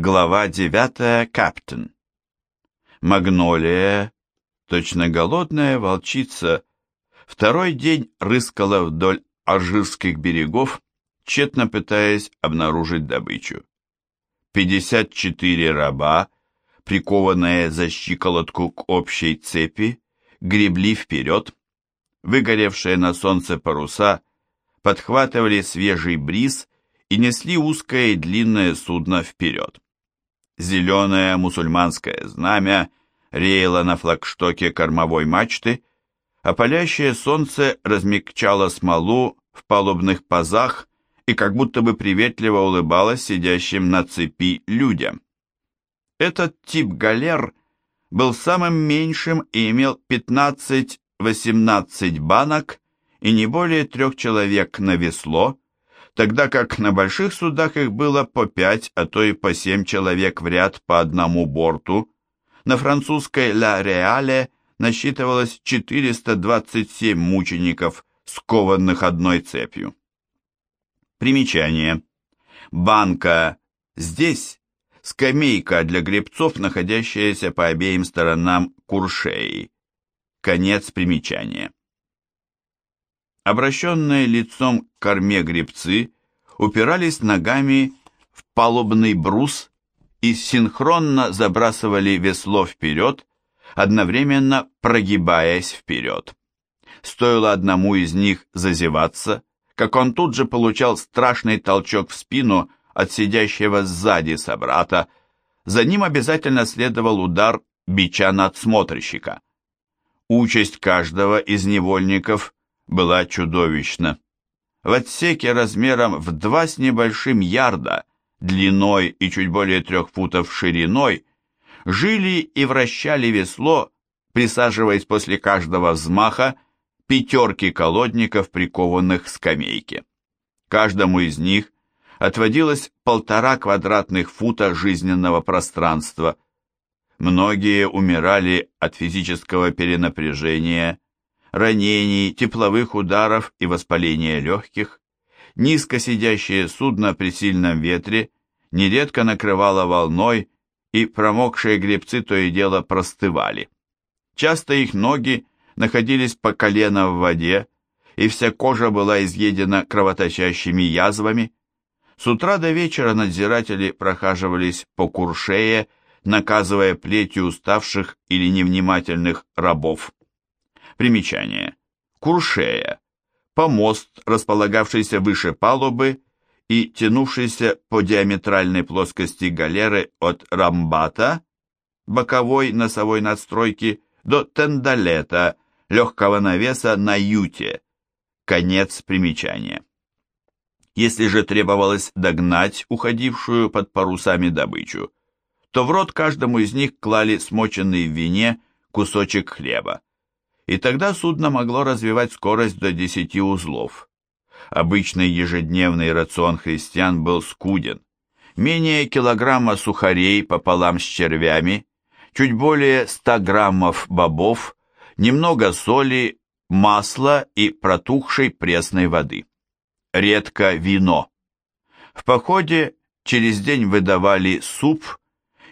Глава 9. Каптен. Магнолия, точно голодная волчица, второй день рыскала вдоль Алжирских берегов, тщетно пытаясь обнаружить добычу. 54 раба, прикованные за щиколотку к общей цепи, гребли вперед, выгоревшие на солнце паруса подхватывали свежий бриз и несли узкое и длинное судно вперед. Зеленое мусульманское знамя реяло на флагштоке кормовой мачты, а палящее солнце размягчало смолу в палубных пазах и как будто бы приветливо улыбалось сидящим на цепи людям. Этот тип галер был самым меньшим и имел 15-18 банок и не более трех человек на весло, тогда как на больших судах их было по пять, а то и по семь человек в ряд по одному борту. На французской «Ла Реале» насчитывалось 427 мучеников, скованных одной цепью. Примечание. Банка здесь скамейка для гребцов, находящаяся по обеим сторонам куршеи. Конец примечания. Обращенные лицом к корме гребцы упирались ногами в палубный брус и синхронно забрасывали весло вперед, одновременно прогибаясь вперед. Стоило одному из них зазеваться, как он тут же получал страшный толчок в спину от сидящего сзади собрата, за ним обязательно следовал удар бича надсмотрщика. Участь каждого из невольников была чудовищна. В отсеке размером в два с небольшим ярда, длиной и чуть более трех футов шириной, жили и вращали весло, присаживаясь после каждого взмаха, пятерки колодников, прикованных к скамейке. Каждому из них отводилось полтора квадратных фута жизненного пространства. Многие умирали от физического перенапряжения, ранений, тепловых ударов и воспаления легких, низко сидящее судно при сильном ветре нередко накрывало волной, и промокшие гребцы то и дело простывали. Часто их ноги находились по колено в воде, и вся кожа была изъедена кровоточащими язвами. С утра до вечера надзиратели прохаживались по куршее, наказывая плетью уставших или невнимательных рабов. Примечание. Куршея. Помост, располагавшийся выше палубы и тянувшийся по диаметральной плоскости галеры от рамбата, боковой носовой надстройки, до тендалета, легкого навеса на юте. Конец примечания. Если же требовалось догнать уходившую под парусами добычу, то в рот каждому из них клали смоченный в вине кусочек хлеба и тогда судно могло развивать скорость до 10 узлов. Обычный ежедневный рацион христиан был скуден. Менее килограмма сухарей пополам с червями, чуть более 100 граммов бобов, немного соли, масла и протухшей пресной воды. Редко вино. В походе через день выдавали суп,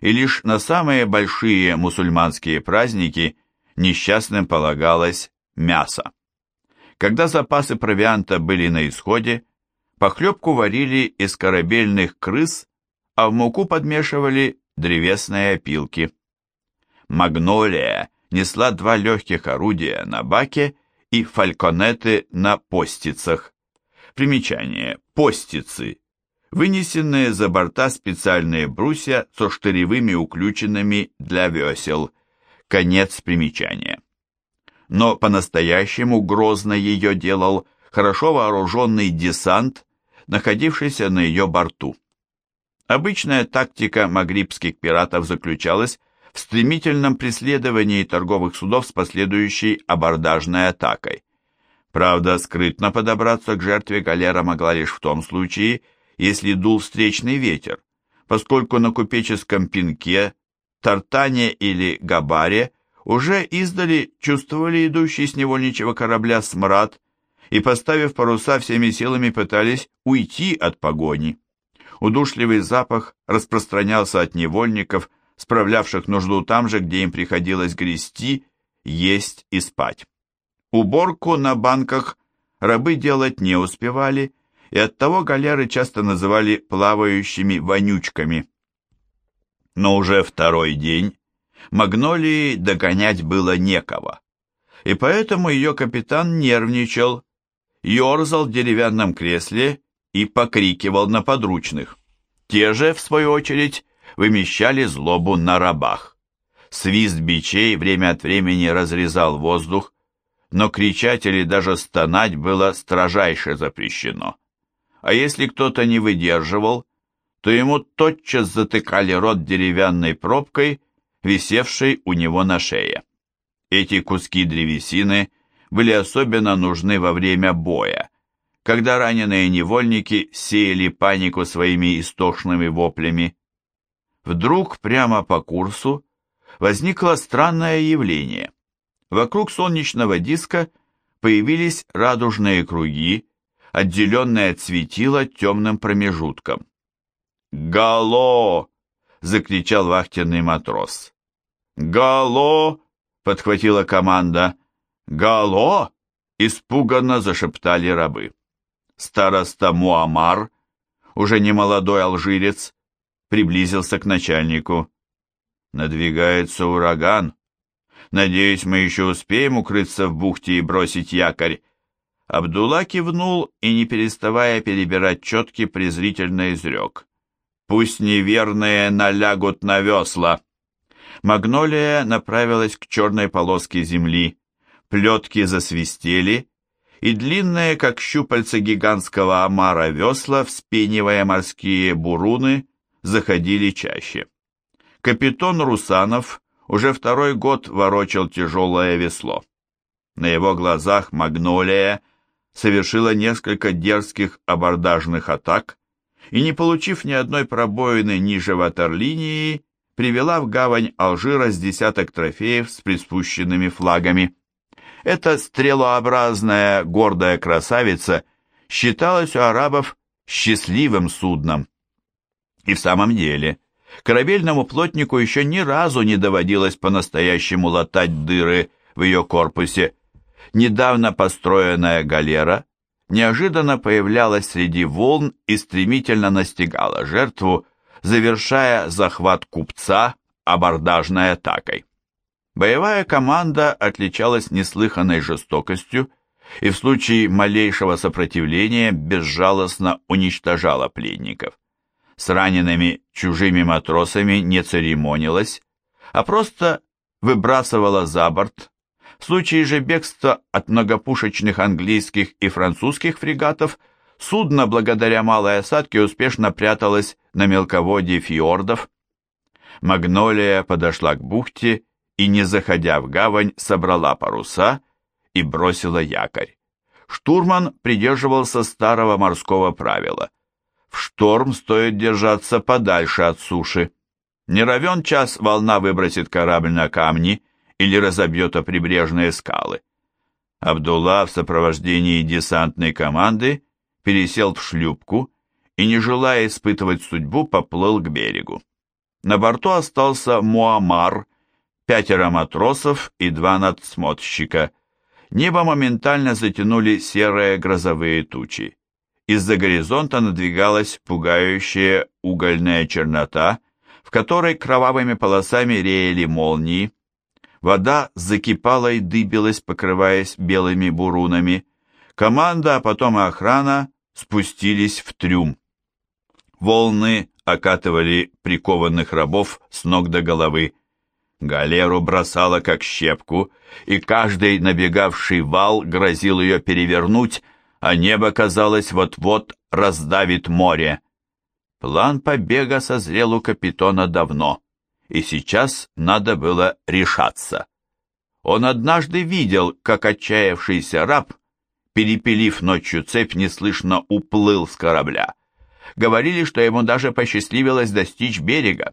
и лишь на самые большие мусульманские праздники – несчастным полагалось мясо. Когда запасы провианта были на исходе, похлебку варили из корабельных крыс, а в муку подмешивали древесные опилки. Магнолия несла два легких орудия на баке и фальконеты на постицах. Примечание. Постицы. Вынесенные за борта специальные брусья со штыревыми уключенными для весел – Конец примечания. Но по-настоящему грозно ее делал хорошо вооруженный десант, находившийся на ее борту. Обычная тактика магрибских пиратов заключалась в стремительном преследовании торговых судов с последующей абордажной атакой. Правда, скрытно подобраться к жертве галера могла лишь в том случае, если дул встречный ветер, поскольку на купеческом пинке Тартане или Габаре уже издали чувствовали идущий с невольничего корабля смрад и, поставив паруса, всеми силами пытались уйти от погони. Удушливый запах распространялся от невольников, справлявших нужду там же, где им приходилось грести, есть и спать. Уборку на банках рабы делать не успевали, и оттого галеры часто называли плавающими вонючками. Но уже второй день Магнолии догонять было некого, и поэтому ее капитан нервничал, ерзал в деревянном кресле и покрикивал на подручных. Те же, в свою очередь, вымещали злобу на рабах. Свист бичей время от времени разрезал воздух, но кричать или даже стонать было строжайше запрещено. А если кто-то не выдерживал, то ему тотчас затыкали рот деревянной пробкой, висевшей у него на шее. Эти куски древесины были особенно нужны во время боя, когда раненые невольники сеяли панику своими истошными воплями. Вдруг прямо по курсу возникло странное явление. Вокруг солнечного диска появились радужные круги, отделенные от светила темным промежутком. «Гало!» — закричал вахтенный матрос. «Гало!» — подхватила команда. «Гало!» — испуганно зашептали рабы. Староста Муамар, уже не молодой алжирец, приблизился к начальнику. «Надвигается ураган. Надеюсь, мы еще успеем укрыться в бухте и бросить якорь». Абдулла кивнул и, не переставая перебирать четки, презрительно изрек. «Пусть неверные налягут на весла». Магнолия направилась к черной полоске земли. Плетки засвистели, и длинные, как щупальца гигантского омара весла, вспенивая морские буруны, заходили чаще. Капитан Русанов уже второй год ворочал тяжелое весло. На его глазах Магнолия совершила несколько дерзких абордажных атак и, не получив ни одной пробоины ниже ватерлинии, привела в гавань Алжира с десяток трофеев с приспущенными флагами. Эта стрелообразная гордая красавица считалась у арабов счастливым судном. И в самом деле, корабельному плотнику еще ни разу не доводилось по-настоящему латать дыры в ее корпусе. Недавно построенная галера неожиданно появлялась среди волн и стремительно настигала жертву, завершая захват купца абордажной атакой. Боевая команда отличалась неслыханной жестокостью и в случае малейшего сопротивления безжалостно уничтожала пленников. С ранеными чужими матросами не церемонилась, а просто выбрасывала за борт. В случае же бегства от многопушечных английских и французских фрегатов судно, благодаря малой осадке, успешно пряталось на мелководье фьордов. Магнолия подошла к бухте и, не заходя в гавань, собрала паруса и бросила якорь. Штурман придерживался старого морского правила. В шторм стоит держаться подальше от суши. Не равен час волна выбросит корабль на камни или разобьет о прибрежные скалы. Абдулла в сопровождении десантной команды пересел в шлюпку и, не желая испытывать судьбу, поплыл к берегу. На борту остался Муамар, пятеро матросов и два надсмотрщика. Небо моментально затянули серые грозовые тучи. Из-за горизонта надвигалась пугающая угольная чернота, в которой кровавыми полосами реяли молнии. Вода закипала и дыбилась, покрываясь белыми бурунами. Команда, а потом и охрана спустились в трюм. Волны окатывали прикованных рабов с ног до головы. Галеру бросало как щепку, и каждый набегавший вал грозил ее перевернуть, а небо, казалось, вот-вот раздавит море. План побега созрел у капитона давно, и сейчас надо было решаться. Он однажды видел, как отчаявшийся раб, перепилив ночью цепь, неслышно уплыл с корабля. Говорили, что ему даже посчастливилось достичь берега.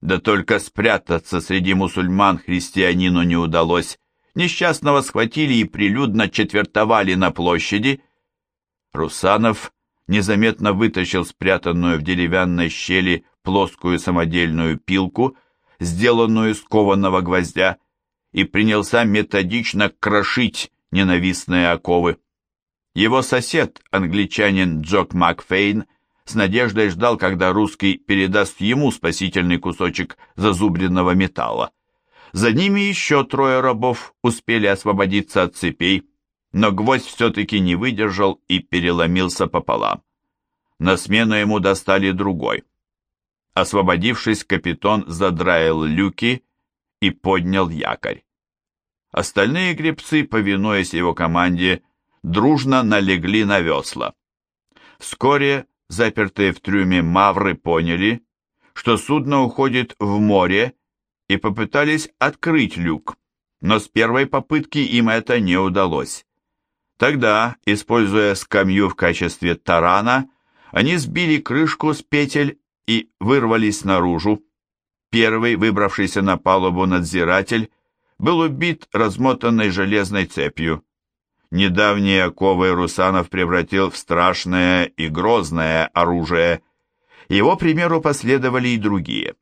Да только спрятаться среди мусульман христианину не удалось. Несчастного схватили и прилюдно четвертовали на площади. Русанов незаметно вытащил спрятанную в деревянной щели плоскую самодельную пилку, сделанную из кованого гвоздя, и принялся методично крошить ненавистные оковы. Его сосед, англичанин Джок Макфейн, с надеждой ждал, когда русский передаст ему спасительный кусочек зазубренного металла. За ними еще трое рабов успели освободиться от цепей, но гвоздь все-таки не выдержал и переломился пополам. На смену ему достали другой. Освободившись, капитан задраил люки и поднял якорь. Остальные гребцы, повинуясь его команде, дружно налегли на весла. Вскоре запертые в трюме мавры поняли, что судно уходит в море, и попытались открыть люк, но с первой попытки им это не удалось. Тогда, используя скамью в качестве тарана, они сбили крышку с петель и вырвались наружу. Первый, выбравшийся на палубу надзиратель, был убит размотанной железной цепью. Недавние оковы Русанов превратил в страшное и грозное оружие. Его примеру последовали и другие.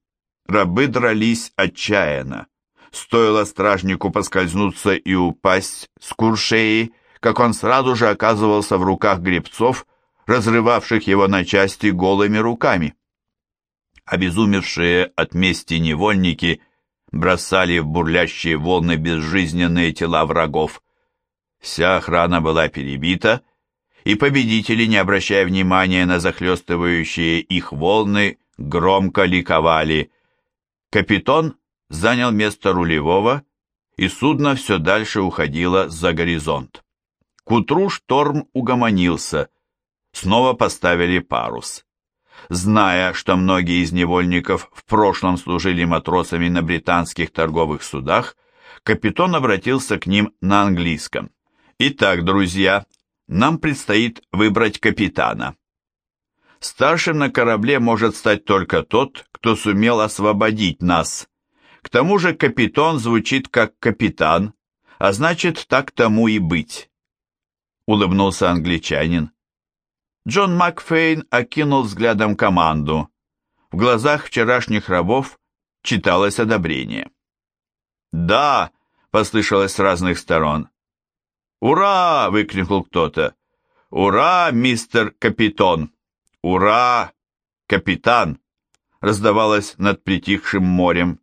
Рабы дрались отчаянно. Стоило стражнику поскользнуться и упасть с куршеи, как он сразу же оказывался в руках гребцов, разрывавших его на части голыми руками. Обезумевшие от мести невольники бросали в бурлящие волны безжизненные тела врагов. Вся охрана была перебита, и победители, не обращая внимания на захлестывающие их волны, громко ликовали. Капитон занял место рулевого, и судно все дальше уходило за горизонт. К утру шторм угомонился, снова поставили парус. Зная, что многие из невольников в прошлом служили матросами на британских торговых судах, капитан обратился к ним на английском. Итак, друзья, нам предстоит выбрать капитана. Старшим на корабле может стать только тот, кто сумел освободить нас. К тому же капитан звучит как капитан, а значит, так тому и быть. Улыбнулся англичанин. Джон Макфейн окинул взглядом команду. В глазах вчерашних рабов читалось одобрение. «Да!» — послышалось с разных сторон. «Ура!» — выкрикнул кто-то. «Ура, мистер Капитон! Ура, капитан!» раздавалось над притихшим морем.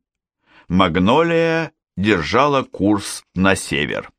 Магнолия держала курс на север.